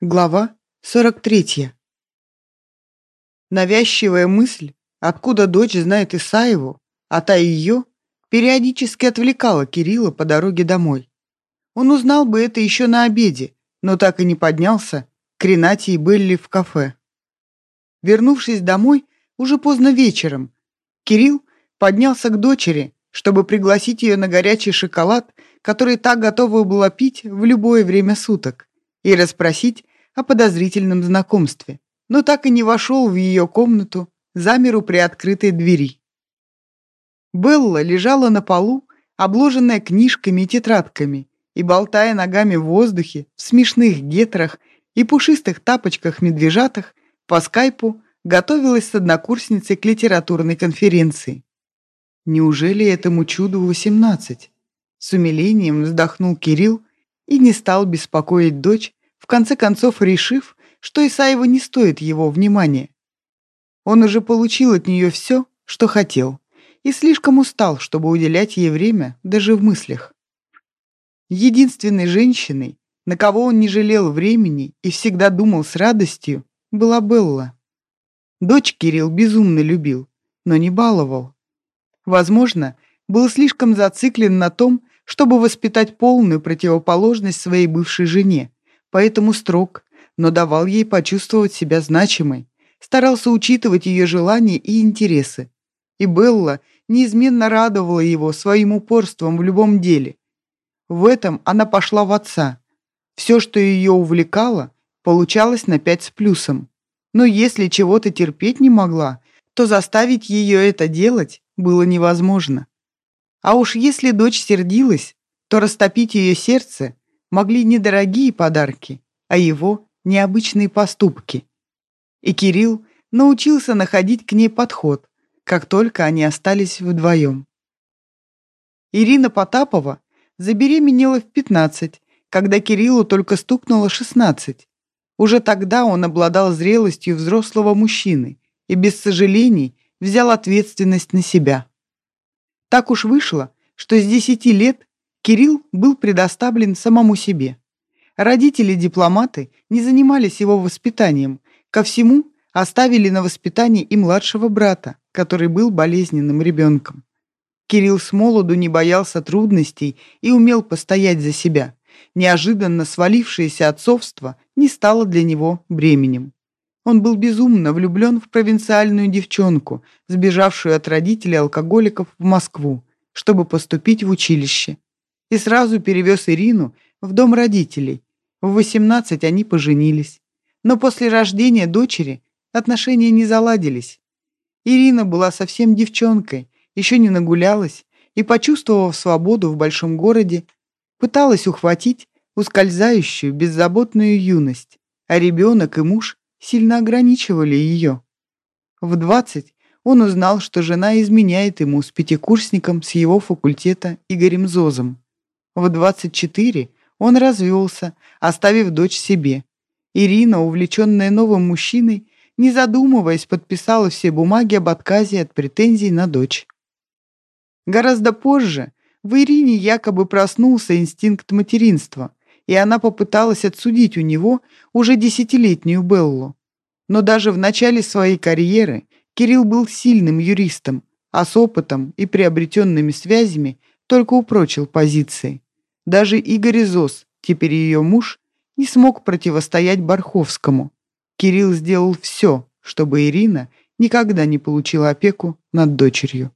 Глава 43. Навязчивая мысль, откуда дочь знает Исаеву, а та ее, периодически отвлекала Кирилла по дороге домой. Он узнал бы это еще на обеде, но так и не поднялся к Ренате и Белли в кафе. Вернувшись домой, уже поздно вечером, Кирилл поднялся к дочери, чтобы пригласить ее на горячий шоколад, который та готова была пить в любое время суток, и расспросить о подозрительном знакомстве, но так и не вошел в ее комнату, замер у приоткрытой двери. Белла лежала на полу, обложенная книжками и тетрадками, и, болтая ногами в воздухе, в смешных гетрах и пушистых тапочках-медвежатах, по скайпу готовилась с однокурсницей к литературной конференции. Неужели этому чуду восемнадцать? С умилением вздохнул Кирилл и не стал беспокоить дочь, в конце концов решив, что Исаева не стоит его внимания. Он уже получил от нее все, что хотел, и слишком устал, чтобы уделять ей время даже в мыслях. Единственной женщиной, на кого он не жалел времени и всегда думал с радостью, была Белла. Дочь Кирилл безумно любил, но не баловал. Возможно, был слишком зациклен на том, чтобы воспитать полную противоположность своей бывшей жене, поэтому строг, но давал ей почувствовать себя значимой, старался учитывать ее желания и интересы. И Белла неизменно радовала его своим упорством в любом деле. В этом она пошла в отца. Все, что ее увлекало, получалось на пять с плюсом. Но если чего-то терпеть не могла, то заставить ее это делать было невозможно. А уж если дочь сердилась, то растопить ее сердце могли не дорогие подарки, а его необычные поступки. И Кирилл научился находить к ней подход, как только они остались вдвоем. Ирина Потапова забеременела в 15, когда Кириллу только стукнуло 16. Уже тогда он обладал зрелостью взрослого мужчины и без сожалений взял ответственность на себя. Так уж вышло, что с 10 лет Кирилл был предоставлен самому себе. Родители-дипломаты не занимались его воспитанием, ко всему оставили на воспитание и младшего брата, который был болезненным ребенком. Кирилл с молоду не боялся трудностей и умел постоять за себя. Неожиданно свалившееся отцовство не стало для него бременем. Он был безумно влюблен в провинциальную девчонку, сбежавшую от родителей алкоголиков в Москву, чтобы поступить в училище. И сразу перевез Ирину в дом родителей. В 18 они поженились. Но после рождения дочери отношения не заладились. Ирина была совсем девчонкой, еще не нагулялась и, почувствовав свободу в большом городе, пыталась ухватить ускользающую, беззаботную юность, а ребенок и муж сильно ограничивали ее. В 20 он узнал, что жена изменяет ему с пятикурсником с его факультета Игорем Зозом. В 24 он развелся, оставив дочь себе. Ирина, увлеченная новым мужчиной, не задумываясь, подписала все бумаги об отказе от претензий на дочь. Гораздо позже в Ирине якобы проснулся инстинкт материнства, и она попыталась отсудить у него уже десятилетнюю Беллу. Но даже в начале своей карьеры Кирилл был сильным юристом, а с опытом и приобретенными связями только упрочил позиции. Даже Игорь Зос, теперь ее муж, не смог противостоять Барховскому. Кирилл сделал все, чтобы Ирина никогда не получила опеку над дочерью.